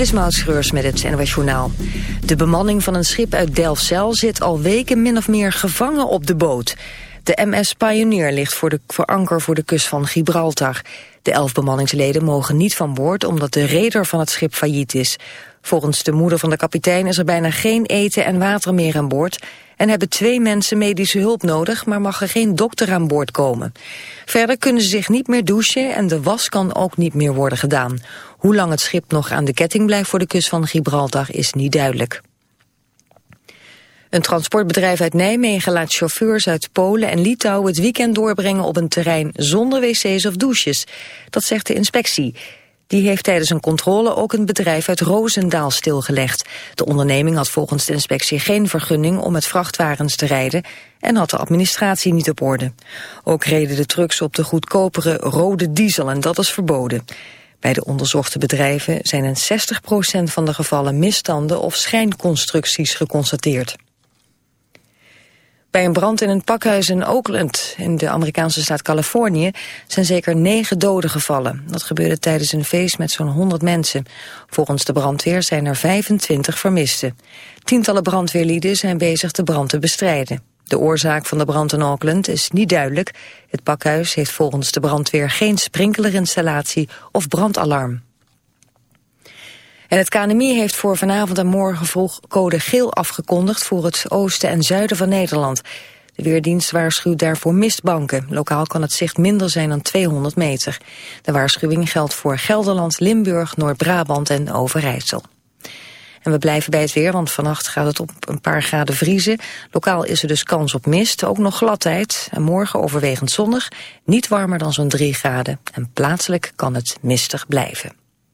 Dit is met het NOS Journaal. De bemanning van een schip uit Delfzijl zit al weken min of meer gevangen op de boot. De MS Pioneer ligt voor, de, voor anker voor de kust van Gibraltar. De elf bemanningsleden mogen niet van boord omdat de reder van het schip failliet is. Volgens de moeder van de kapitein is er bijna geen eten en water meer aan boord... en hebben twee mensen medische hulp nodig, maar mag er geen dokter aan boord komen. Verder kunnen ze zich niet meer douchen en de was kan ook niet meer worden gedaan. Hoe lang het schip nog aan de ketting blijft voor de kust van Gibraltar is niet duidelijk. Een transportbedrijf uit Nijmegen laat chauffeurs uit Polen en Litouwen het weekend doorbrengen op een terrein zonder wc's of douches. Dat zegt de inspectie. Die heeft tijdens een controle ook een bedrijf uit Roosendaal stilgelegd. De onderneming had volgens de inspectie geen vergunning om met vrachtwagens te rijden en had de administratie niet op orde. Ook reden de trucks op de goedkopere rode diesel en dat is verboden. Bij de onderzochte bedrijven zijn in 60% van de gevallen misstanden of schijnconstructies geconstateerd. Bij een brand in een pakhuis in Oakland, in de Amerikaanse staat Californië, zijn zeker negen doden gevallen. Dat gebeurde tijdens een feest met zo'n 100 mensen. Volgens de brandweer zijn er 25 vermisten. Tientallen brandweerlieden zijn bezig de brand te bestrijden. De oorzaak van de brand in Auckland is niet duidelijk. Het pakhuis heeft volgens de brandweer geen sprinklerinstallatie of brandalarm. En het KNMI heeft voor vanavond en morgen vroeg code geel afgekondigd voor het oosten en zuiden van Nederland. De Weerdienst waarschuwt daarvoor mistbanken. Lokaal kan het zicht minder zijn dan 200 meter. De waarschuwing geldt voor Gelderland, Limburg, Noord-Brabant en Overijssel. En we blijven bij het weer, want vannacht gaat het op een paar graden vriezen. Lokaal is er dus kans op mist, ook nog gladheid. En morgen overwegend zonnig, niet warmer dan zo'n 3 graden. En plaatselijk kan het mistig blijven.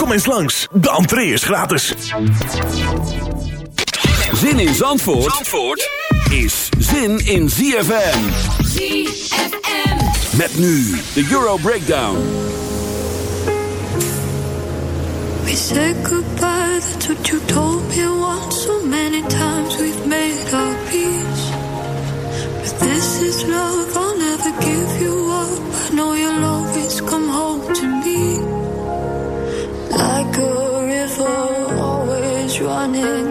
Kom eens langs, de entree is gratis. Zin in Zandvoort, Zandvoort is zin in ZFM. ZFM. Met nu de Euro Breakdown. We said goodbye, that's what you told me once. So many times we've made our peace. But this is love, I'll never give you morning.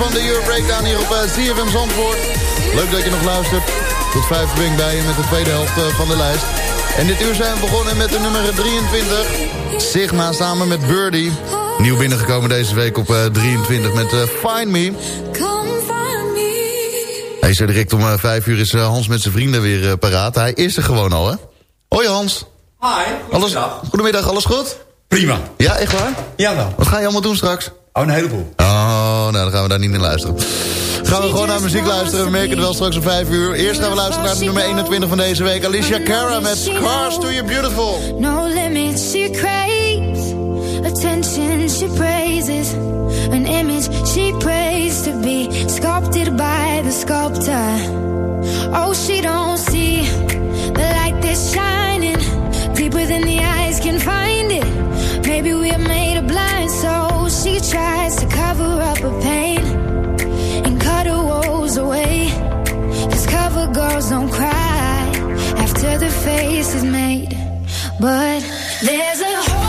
van de Euro Breakdown hier op eh, ZFM Zandvoort. Leuk dat je nog luistert. Tot vijf ben ik bij je met de tweede helft eh, van de lijst. En dit uur zijn we begonnen met de nummer 23. Sigma samen met Birdie. Nieuw binnengekomen deze week op eh, 23 met Find Me. Hij zo direct om vijf uur is Hans met zijn vrienden weer paraat. Hij is er gewoon al, hè? Hoi Hans. Hi, goedemiddag. Alles, alles goed? Prima. Ja, echt waar? Ja wel. Wat ga je allemaal doen straks? Oh, een heleboel. Oh, nou, dan gaan we daar niet meer luisteren. Gaan we gewoon naar muziek luisteren. We merken het wel straks om vijf uur. Eerst gaan we luisteren naar de nummer 21 van deze week. Alicia Cara met Cars To You Beautiful. No limits, she craves. Attention, she praises. An image she prays to be. Sculpted by the sculptor. Oh, she don't see the light that's shining. Deeper than the eyes can find it. Maybe we are made a blind soul. she tries to cover up her pain and cut her woes away. Cause cover girls don't cry after the face is made. But there's a hole.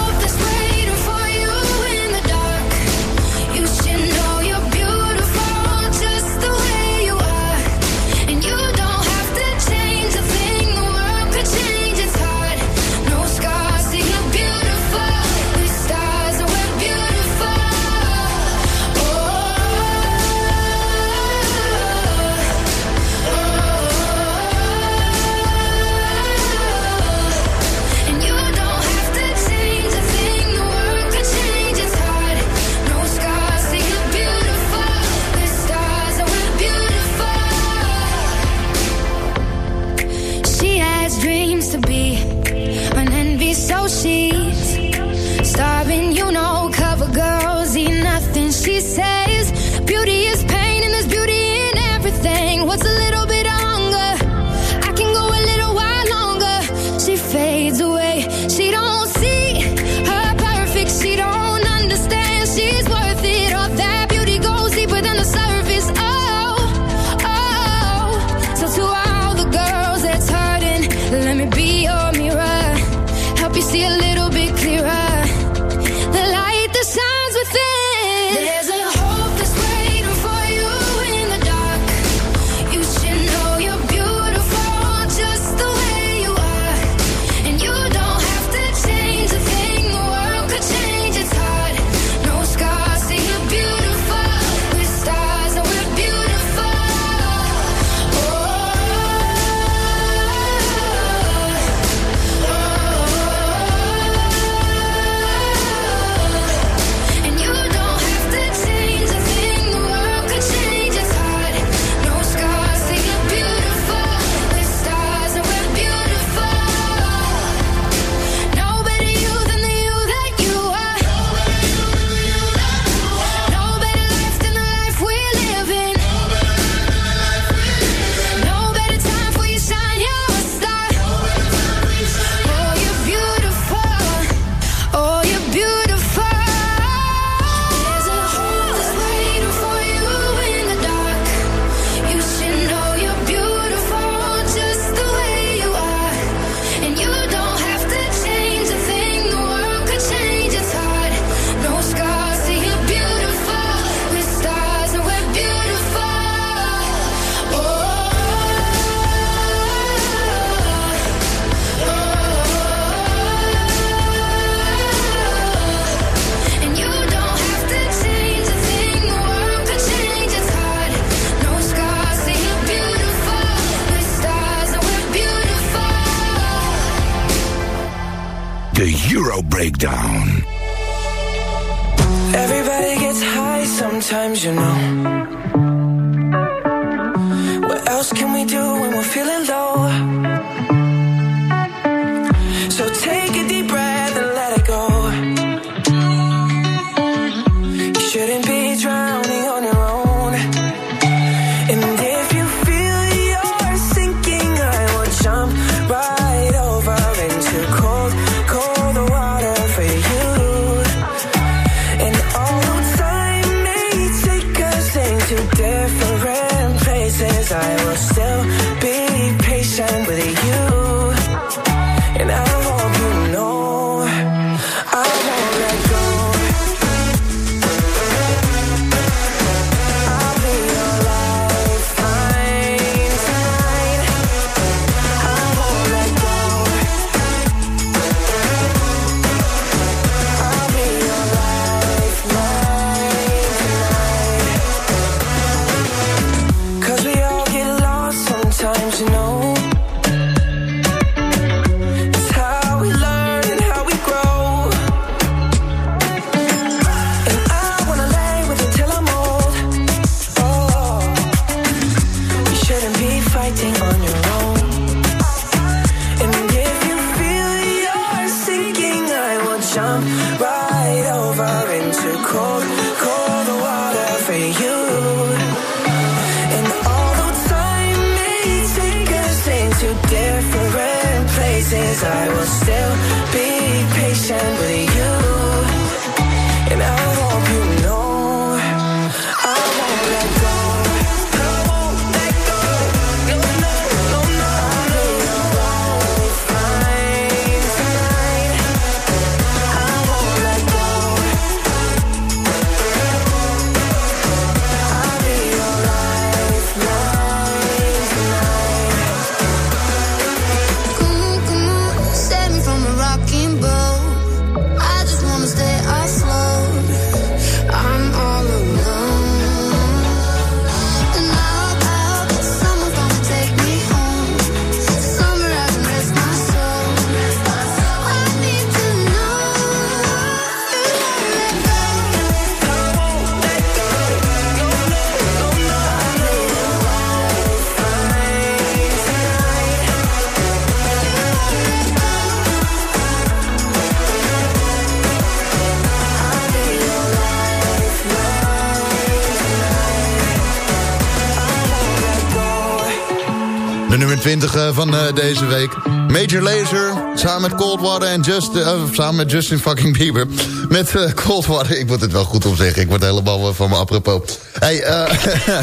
Nummer 20 eh, van eh, deze week. Major Lazer, samen met Coldwater en Just, eh, samen met Justin fucking Bieber. Met eh, Coldwater, ik moet het wel goed omzeggen. Ik word helemaal van me apropos. Hey, eh...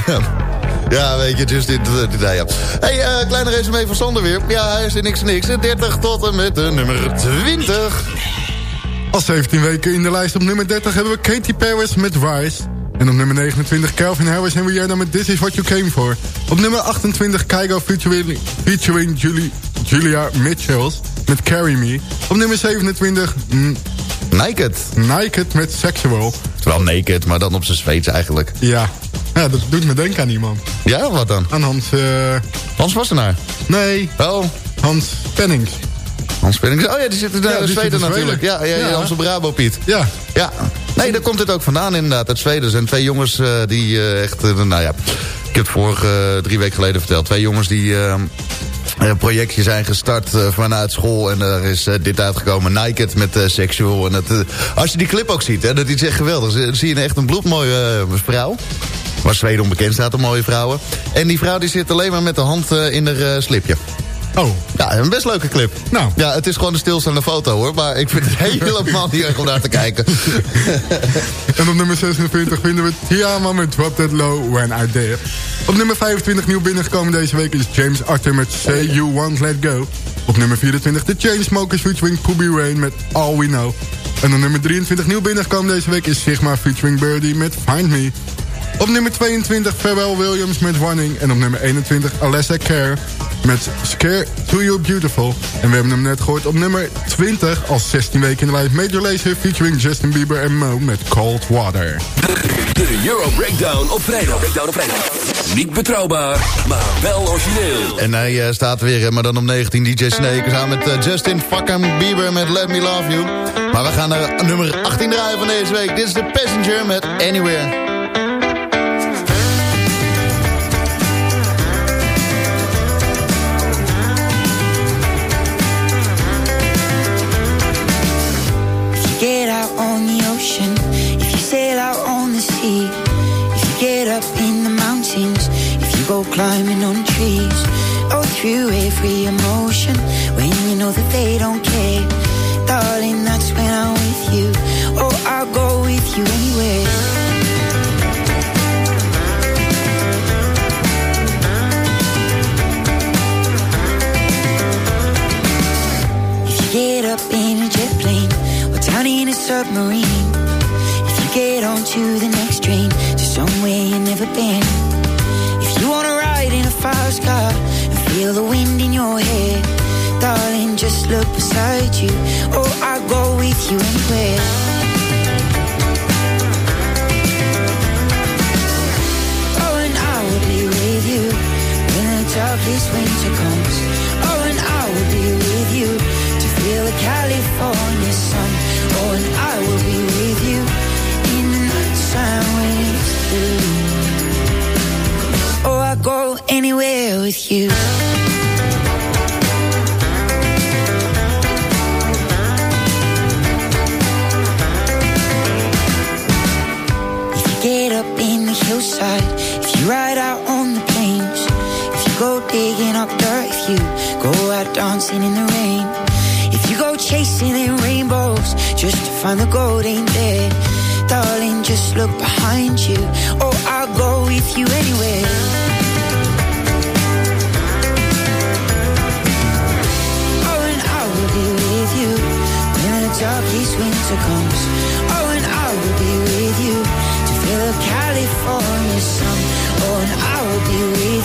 Ja, weet je, Justin, uh, ja. Hey, eh, kleine resume van Sander weer. Ja, hij is in niks niks. 30 tot en met nummer 20. Al 17 weken in de lijst op nummer 30 hebben we Katy Perry met Rise. En op nummer 29 Calvin Harris en Rihanna met This Is What You Came For. Op nummer 28 Kygo featuring, featuring Julie, Julia Mitchells met Carry Me. Op nummer 27 mm, Naked. Naked met Sexual. Terwijl naked, maar dan op zijn Zweeds eigenlijk. Ja. ja, dat doet me denken aan iemand. Ja, wat dan? Aan Hans... eh Hans Wassenaar. nee, Oh, Hans Pennings. Hans Pennings. Oh ja, die zit in de Ja, die zit Zweden in Zweden. natuurlijk. Ja, ja, ja, Ja. onze Brabo Piet. Ja, Ja. Nee, daar komt het ook vandaan inderdaad. Uit Zweden zijn twee jongens eh, die eh, echt... eh, nou ja, ik heb het vorige drie weken geleden verteld. Twee jongens die... een projectje zijn gestart vanuit school en er is dit uitgekomen, Naked met Sexual. En eh, als je die clip ook ziet, hè, dat is echt geweldig. Dan zie je echt een bloedmooie vrouw. Waar Zweden onbekend staat, om mooie vrouwen. En die vrouw die zit alleen maar met de hand in haar slipje. Oh, Ja, een best leuke clip. Nou. Ja, het is gewoon een stilstaande foto hoor. Maar ik vind het helemaal niet erg om naar te kijken. En op nummer 26 vinden we Tiama met Drop That Low When I Dare. Op nummer 25 nieuw binnengekomen deze week is James Arthur met Say You Won't Let Go. Op nummer 24 de Chainsmokers featuring Poobie Rain met All We Know. En op nummer 23 nieuw binnengekomen deze week is Sigma featuring Birdie met Find Me. Op nummer 22 Pharrell Williams met Running. En op nummer 21 Alessa Care met Scare To You Beautiful. En we hebben hem net gehoord op nummer 20 als 16 weken in de lijst. Major Lazer featuring Justin Bieber en Mo met Cold Water. De Euro Breakdown op vrijdag. Breakdown op vrijdag. Niet betrouwbaar, maar wel origineel. En hij eh, staat weer, eh, maar dan om 19 DJ Snake. Samen met eh, Justin fucking Bieber met Let Me Love You. Maar we gaan naar nummer 18 draaien van deze week. Dit is de Passenger met Anywhere. Every emotion, when you know that they don't care, darling, that's when I'm with you. Oh, I'll go with you anywhere. If you get up in a jet plane or down in a submarine, if you get onto the next train to somewhere you've never been, just look beside you. Oh, I'll go with you anywhere. Oh, and I will be with you when the darkest winter comes. Oh, and I will be with you to feel the California sun. Oh, and I will be with you in the nighttime when it's through. Oh, I go anywhere with you. Dancing in the rain, if you go chasing in rainbows just to find the gold ain't there, darling, just look behind you. Oh, I'll go with you anywhere. Oh, and I will be with you when the darkest winter comes. Oh, and I will be with you to feel the California sun. Oh, and I will be with you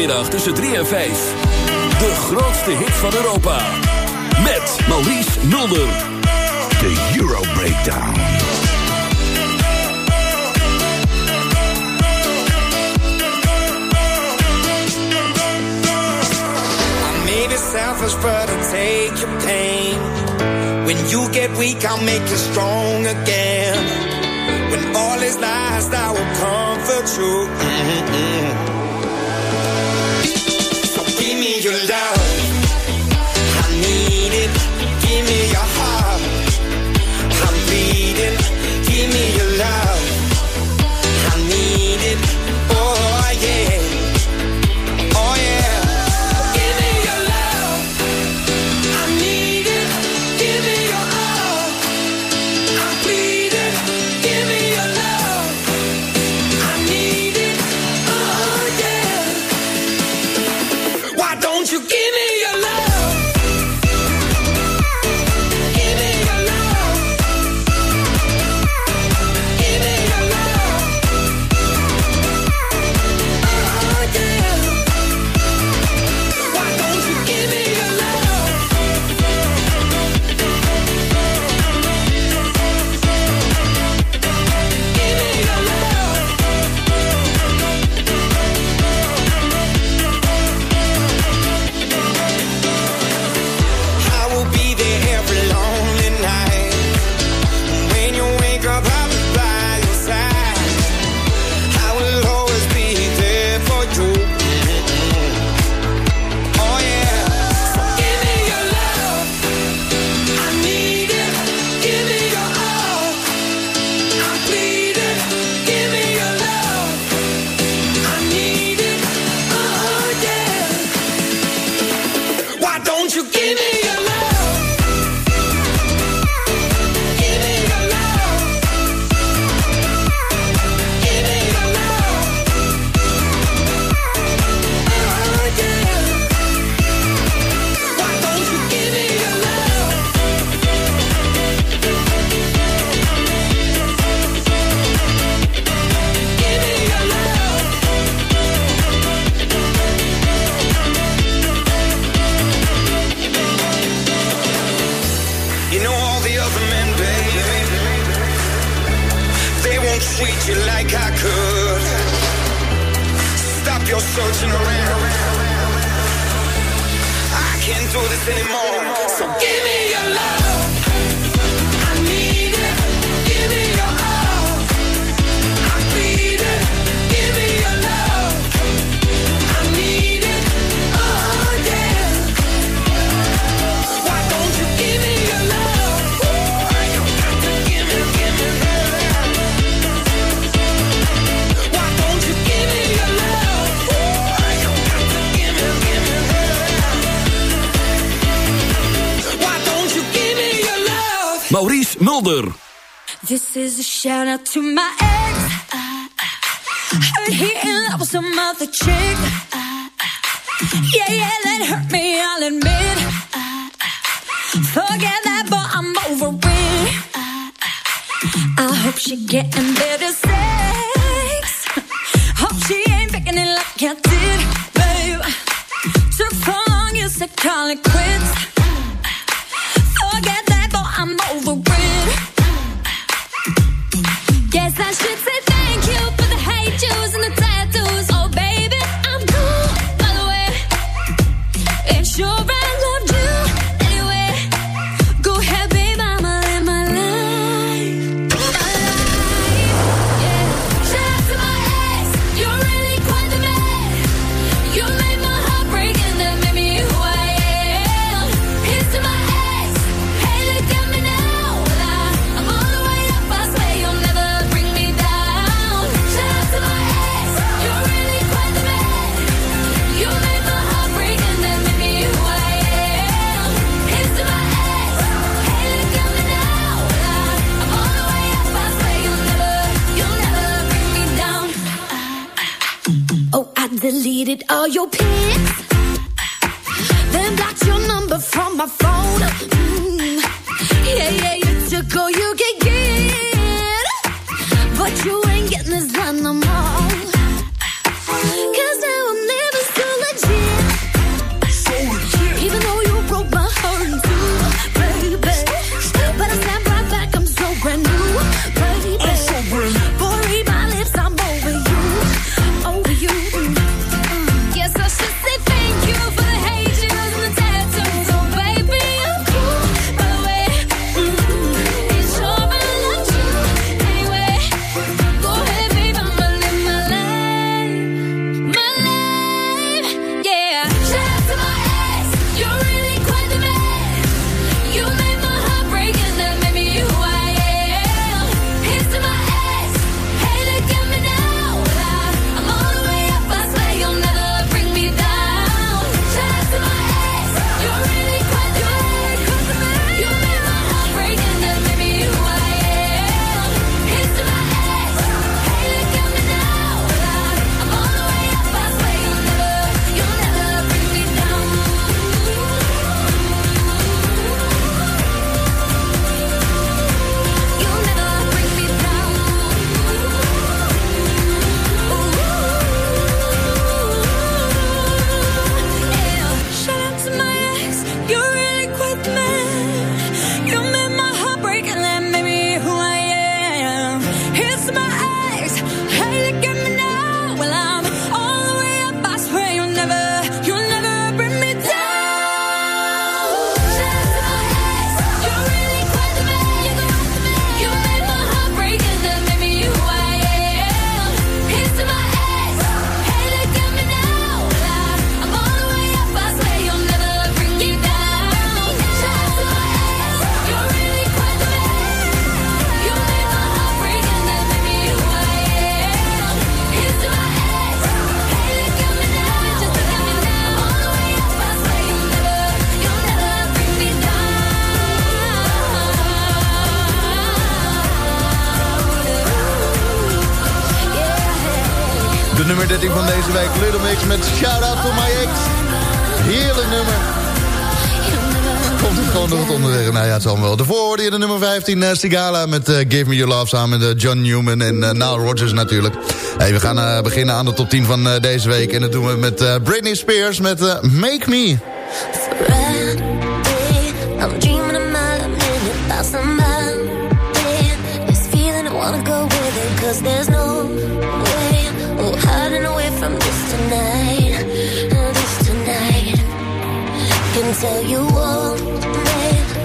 zaterdagmiddag tussen 3 en 5. De grootste hit van Europa. Met Maurice Mulder. De Euro Breakdown. selfish, but I'll take your pain. When you get weak, I'll make you strong again. When all is lost, I will comfort you. Mm -hmm. Give me your love. forget that, but I'm over it. I hope she getting better sex. Hope she ain't faking it like I did, babe. Long, you said call it quits. Forget that, but I'm over it. Guess I should say thank you for the and the tattoos. Oh, baby, I'm by the way. It's your 15, uh, Sigala met eh, Give Me Your Love... samen met uh, John Newman en Nile Rodgers natuurlijk. We gaan beginnen aan de top 10 van deze week. En dat doen we met Britney Spears met Make Me.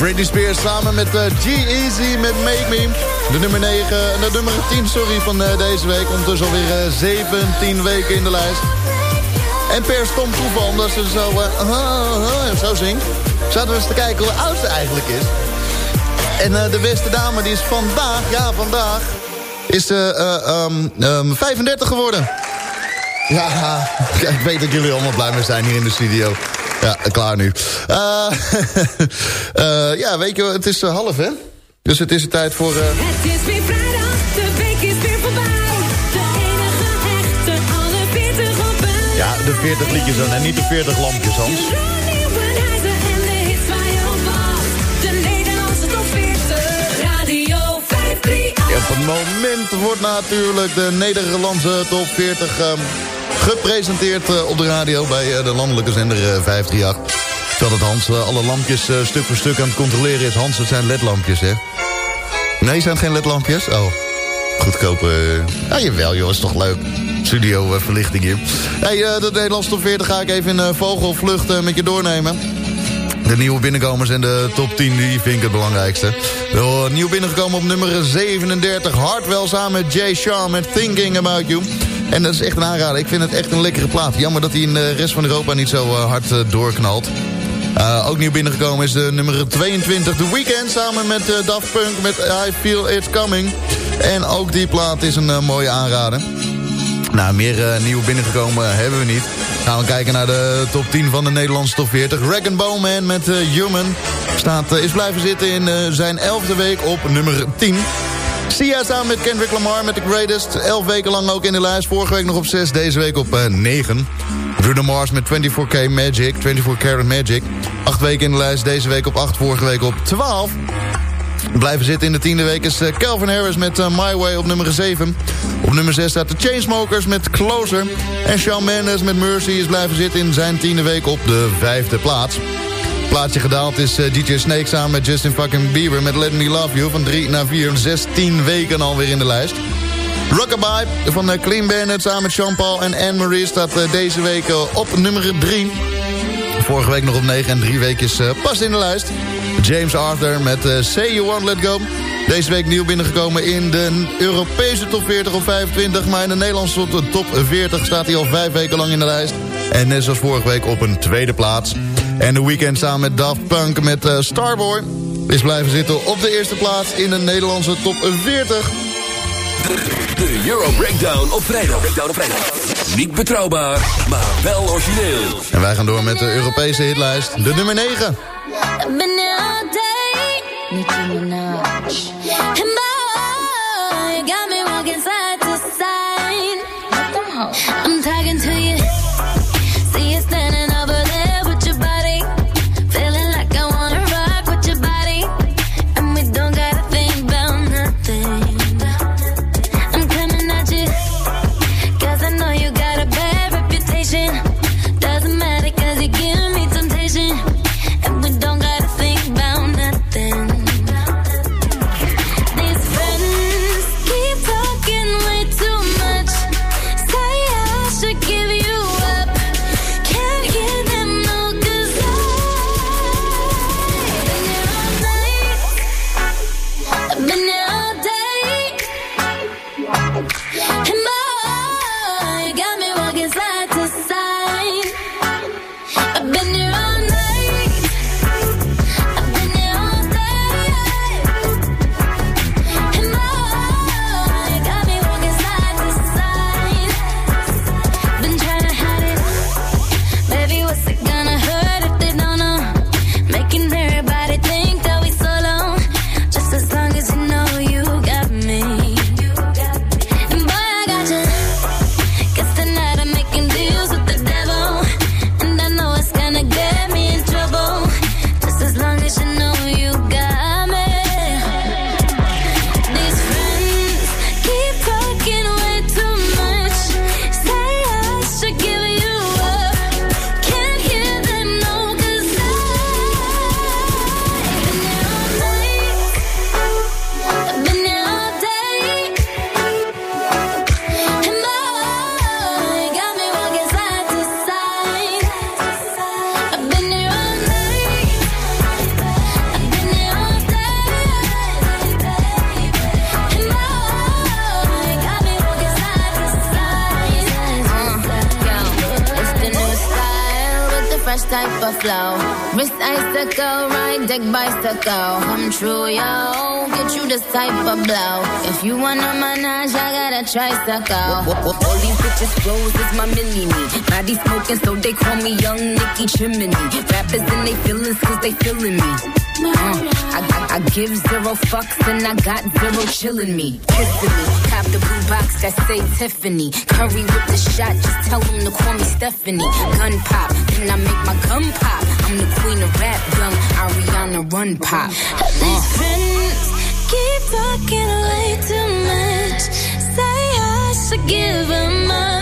Britney Spears samen met uh, G-Eazy met Make Me. De nummer 9, en de nummer 10 sorry, van uh, deze week. Ondertussen alweer uh, 17 weken in de lijst. En per stom toeval, omdat ze zo, zo zingt... zaten we eens te kijken hoe oud ze eigenlijk is. En de beste dame die is vandaag, ja vandaag... is um, um, 35 geworden. Ja, ik weet dat jullie allemaal blij mee zijn hier in de studio. Ja, klaar nu. Uh, uh, ja, weet je, het is uh, half, hè? Dus het is de tijd voor... Het is weer vrijdag, de week is weer voorbij. De enige echte, alle 40 op een Ja, de 40 liedjes dan en niet de 40 lampjes, Hans. Op wacht. De Nederlandse top 40. Radio 538. Ja, op het moment wordt natuurlijk de Nederlandse top 40 um, gepresenteerd uh, op de radio bij uh, de landelijke zender uh, 538. Terwijl het Hans alle lampjes stuk voor stuk aan het controleren is. Hans, het zijn ledlampjes, hè? Nee, zijn geen ledlampjes? Oh, goedkope... Uh... Ah, jawel, joh, is toch leuk. Studio verlichting hier. Hey, de Nederlandse top 40 ga ik even uh, vogelvlucht met je doornemen. De nieuwe binnenkomers en de top 10, die vind ik het belangrijkste. Nieuw binnengekomen op nummer 37. Hartwell samen met Jay Sean met Thinking About You. En dat is echt een aanrader. Ik vind het echt een lekkere plaat. Jammer dat hij in de rest van Europa niet zo eh, hard eh, doorknalt. Uh, ook nieuw binnengekomen is de nummer 22, The Weeknd... samen met Daft Punk met I Feel It's Coming. En ook die plaat is een mooie aanrader. Nou, meer nieuw binnengekomen hebben we niet. Gaan we kijken naar de top 10 van de Nederlandse top 40. Rag Bowman met Human staat, is blijven zitten in zijn elfde week op nummer 10... Sia samen met Kendrick Lamar met The Greatest. Elf weken lang ook in de lijst. Vorige week nog op 6, deze week op uh, 9. Bruno Mars met 24K Magic, 24 Karat Magic. Acht weken in de lijst, deze week op 8, vorige week op 12. Blijven zitten in de tiende week is uh, Calvin Harris met uh, My Way op nummer 7. Op nummer 6 staat de Chainsmokers met Closer. En Shawn Mendes met Mercy is blijven zitten in zijn tiende week op de vijfde plaats plaatje gedaald is uh, DJ Snake samen met Justin fucking Bieber... met Let Me Love You van 3 naar 4, 16 weken alweer in de lijst. Rockabye van uh, Clean Bandit samen met Jean-Paul en Anne-Marie... staat uh, deze week op nummer 3. Vorige week nog op 9 en drie weekjes pas in de lijst. James Arthur met Say You Won't Let Go. Deze week nieuw binnengekomen in de Europese top 40 op 25... maar in de Nederlandse top 40 staat hij al vijf weken lang in de lijst. En net zoals vorige week op een tweede plaats... En de weekend samen met Daft Punk met uh, Starboy... is blijven zitten op de eerste plaats in de Nederlandse top 40. De Euro Breakdown op vrijdag. Breakdown op vrijdag. Niet betrouwbaar, maar wel origineel. En wij gaan door met de Europese hitlijst. De nummer 9. A tricycle. All these bitches clothes is my mini me. Body smoking, so they call me Young Nicky Chimney. Rappers and they feelings, cause they feeling me. Uh, I, I, I give zero fucks and I got zero chillin' me. Kissing me. Cop the blue box that say Tiffany. Curry with the shot, just tell them to call me Stephanie. Gun pop, then I make my gun pop. I'm the queen of rap, young Ariana Run Pop. These friends keep talking way too much. Say I should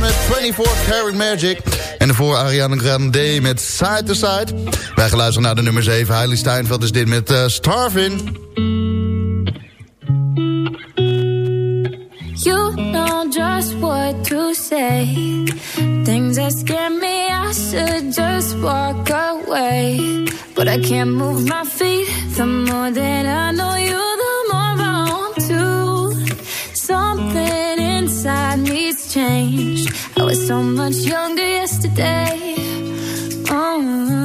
Met 24 Karat Magic. En daarvoor Ariana Grande met Side to Side. Wij gaan luisteren naar de nummer 7. Hailey Steinveld is dit met eh, Starvin. You know just what to say. Things that scare me, I should just walk away. But I can't move my feet. The more that I know you, the more I want to. Something inside me's changed. was so much younger yesterday. Oh.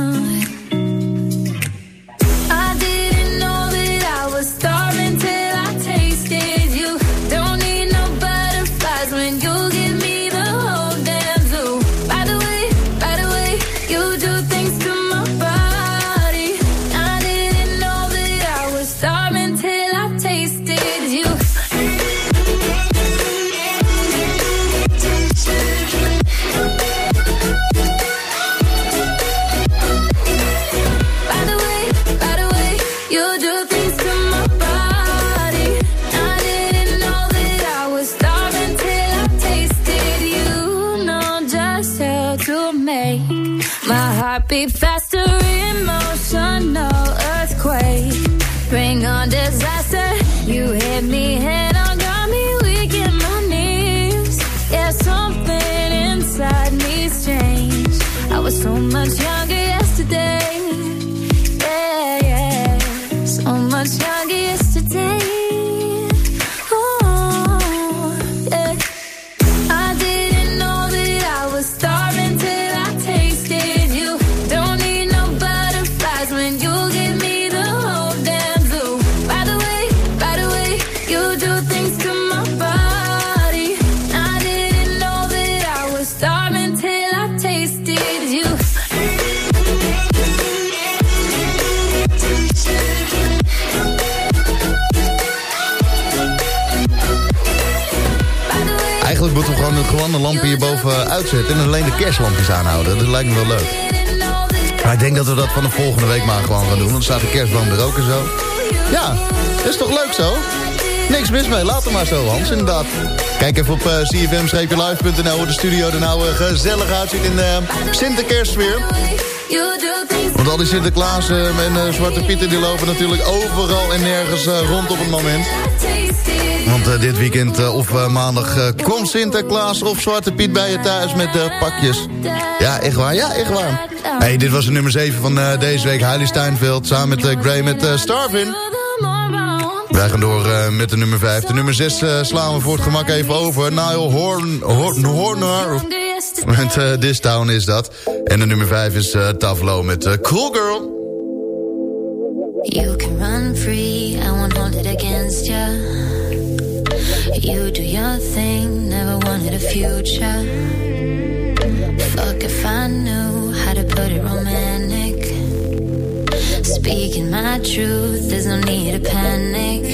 Was so much younger het lampje hierboven uitzetten... en alleen de kerstlampjes aanhouden. Dat lijkt me wel leuk. Maar ik denk dat we dat van de volgende week maar gewoon gaan doen. Want dan staat de kerstboom er ook en zo. Ja, is toch leuk zo? Niks mis mee, laat hem maar zo, Hans, inderdaad. Kijk even op uh, cfm-live.nl hoe de studio er nou eh, gezellig uitziet in de Sinterkerstsfeer. Want al die Sinterklaas eh, en eh, Zwarte Pieten die lopen natuurlijk overal en nergens eh, rond op het moment. Want eh, dit weekend eh, of eh, maandag komt Sinterklaas of Zwarte Piet bij je thuis met pakjes. Ja, echt waar. Ja, echt waar. Hey, dit was de nummer 7 van deze week. Hailey Steinfeld samen met Gray met Starvin. Wij gaan door met de nummer 5. De nummer 6 eh, slaan we voor het gemak even over. Nile Horn, Horn, Horner. Met This Town is dat. En de nummer 5 is Tavlo met Cool Girl. No need to panic.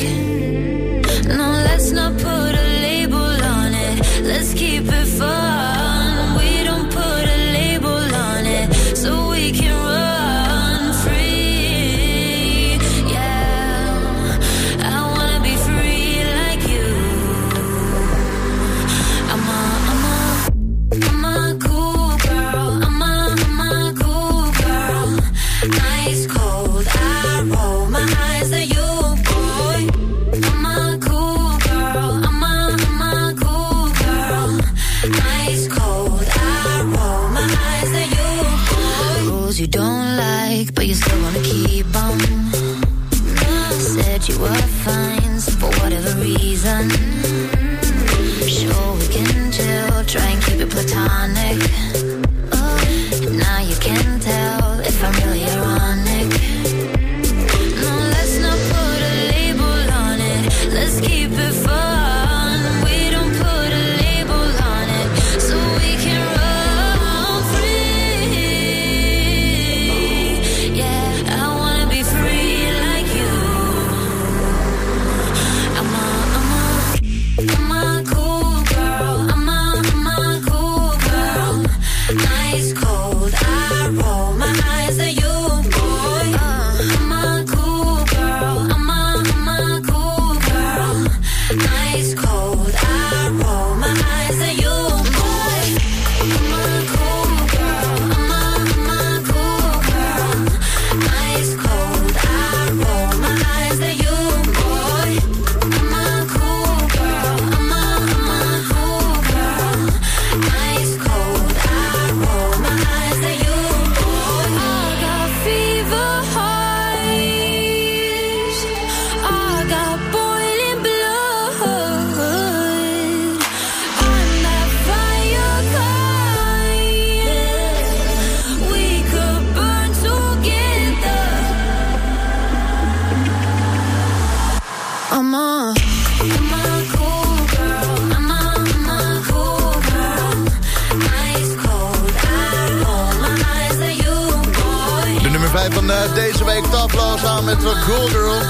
met wat Cool Girl.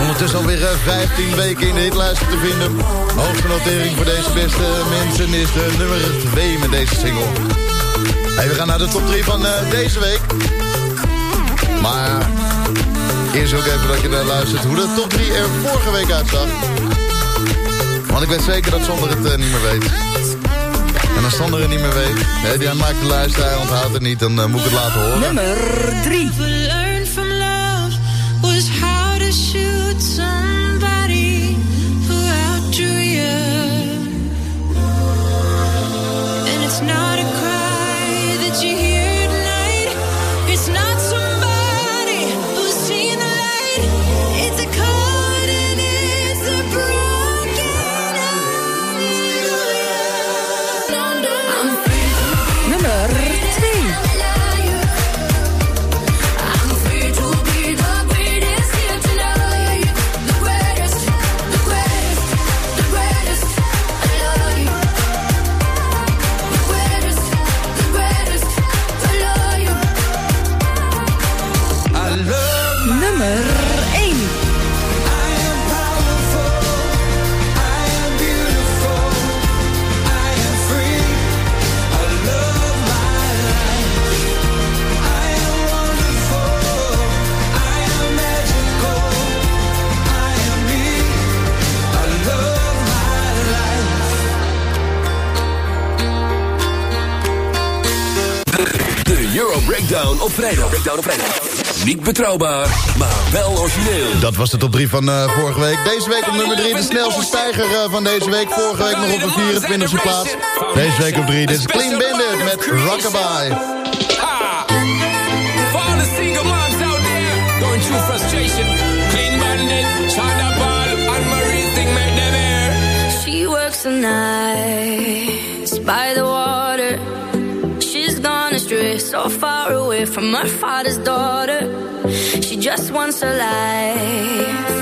Ondertussen alweer eh, 15 weken in de hitlijst te vinden. Hoogste notering voor deze beste mensen is de nummer 2 met deze single. We gaan naar de top 3 van eh, deze week. Maar eerst ook even dat je naar luistert hoe de top 3 er vorige week uitzag. Want ik weet zeker dat Sander het eh, niet meer weet. En als Sander het niet meer weet, hè, die maakt de luisteraar, onthoudt het niet, dan moet ik het laten horen. Nummer 3. Breakdown. Niet betrouwbaar, maar wel origineel. Dat was de top 3 van uh, vorige week. Deze week op nummer 3, de snelste stijger eh, van deze week. Vorige week nog op een 24e plaats. Deze week op 3, dit is Clean Bandit met Rockabye. Frustration. She works the night by the so far away from her father's daughter. She just wants a life.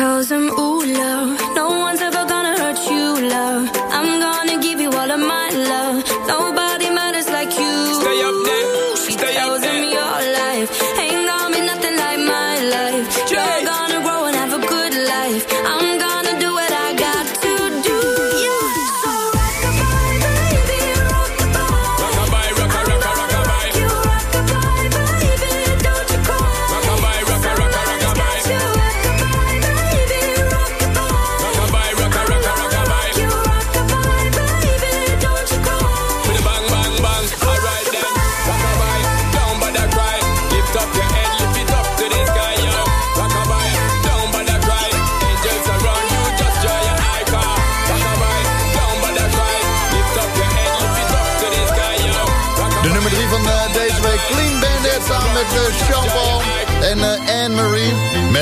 Cause I'm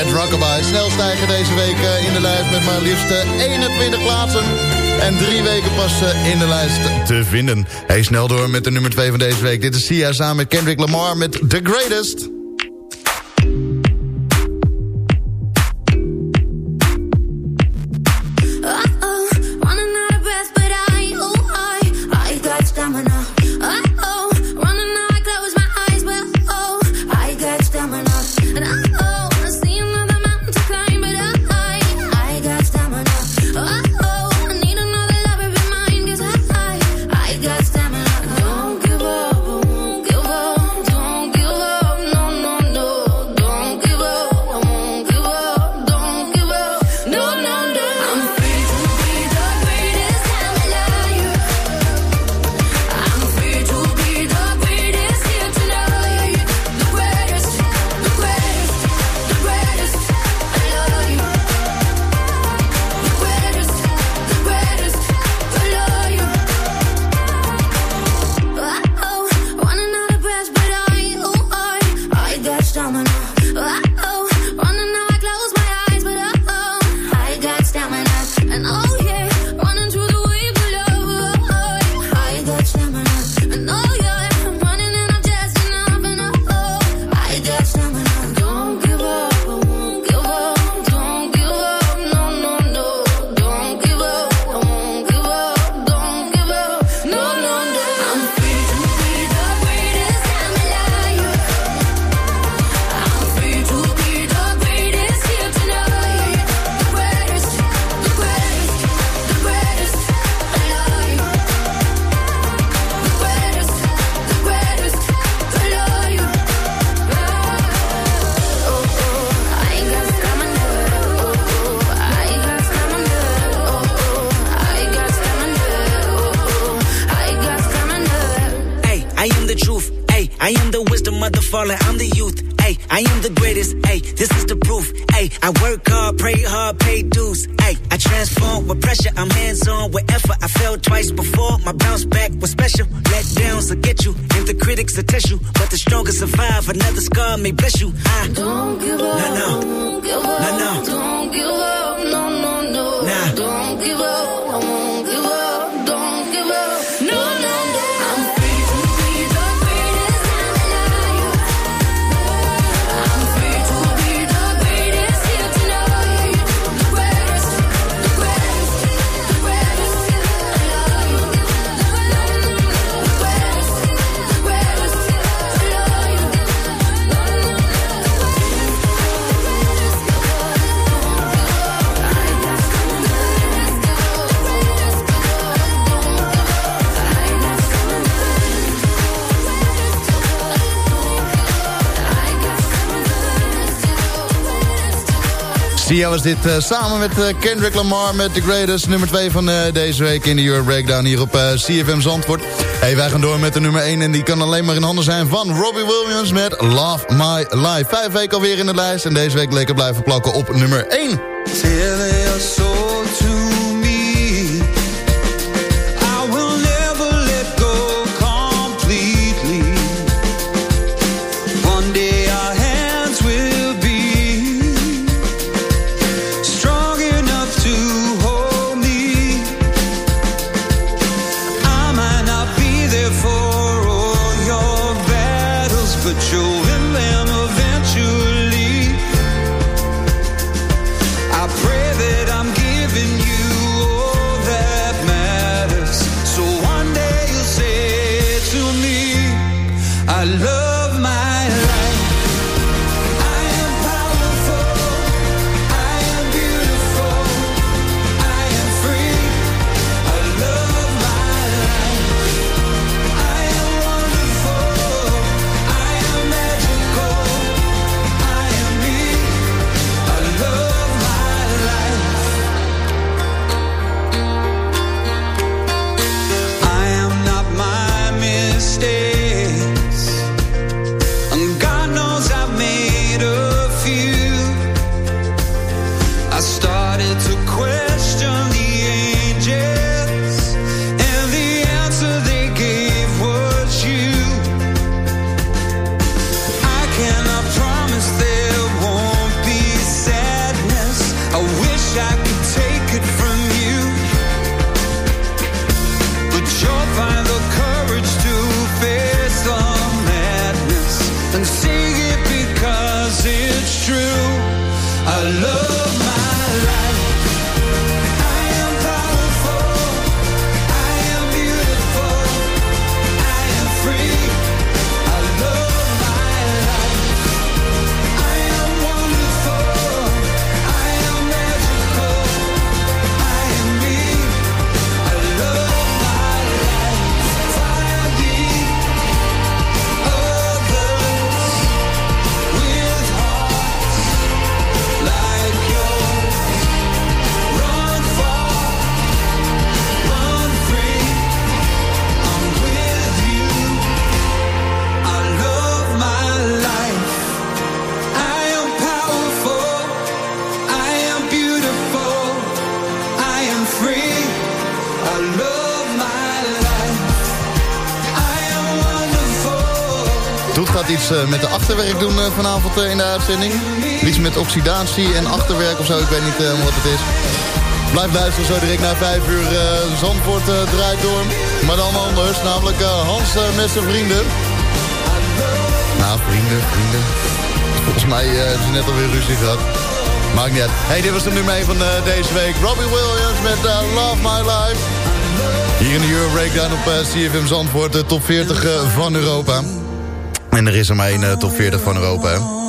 met Rockabye. Snel stijgen deze week eh, in de lijst met maar liefst eh, 21 plaatsen. En drie weken pas eh, in de lijst te vinden. Hey, snel door met de nummer 2 van deze week. Dit is Sia samen met Kendrick Lamar met The Greatest. ja was dit eh, samen met eh, Kendrick Lamar... met The Greatest, nummer 2 van eh, deze week in de Euro Breakdown... hier op CFM Zandvoort. Hey, wij gaan door met de nummer 1 en die kan alleen maar in handen zijn... van Robbie Williams met Love My Life. Vijf weken alweer in de lijst en deze week lekker blijven plakken op nummer 1. Eh, met de achterwerk doen eh, vanavond eh, in de uitzending. Iets met oxidatie en achterwerk of zo, ik weet niet wat het is. Blijf luisteren zo direct na 5 uur. Zandvoort draait door. Maar dan anders, namelijk Hans met zijn vrienden. Nou, vrienden, vrienden. Volgens mij hebben ze net alweer ruzie gehad. Maakt niet uit. Hey, dit was de nummer 1 van deze week. Robbie Williams met Love My Life. Hier in de Euro Breakdown op CFM Zandvoort, de top 40 eh, van Europa. En er is er maar één eh, top 40 van Europa, hè.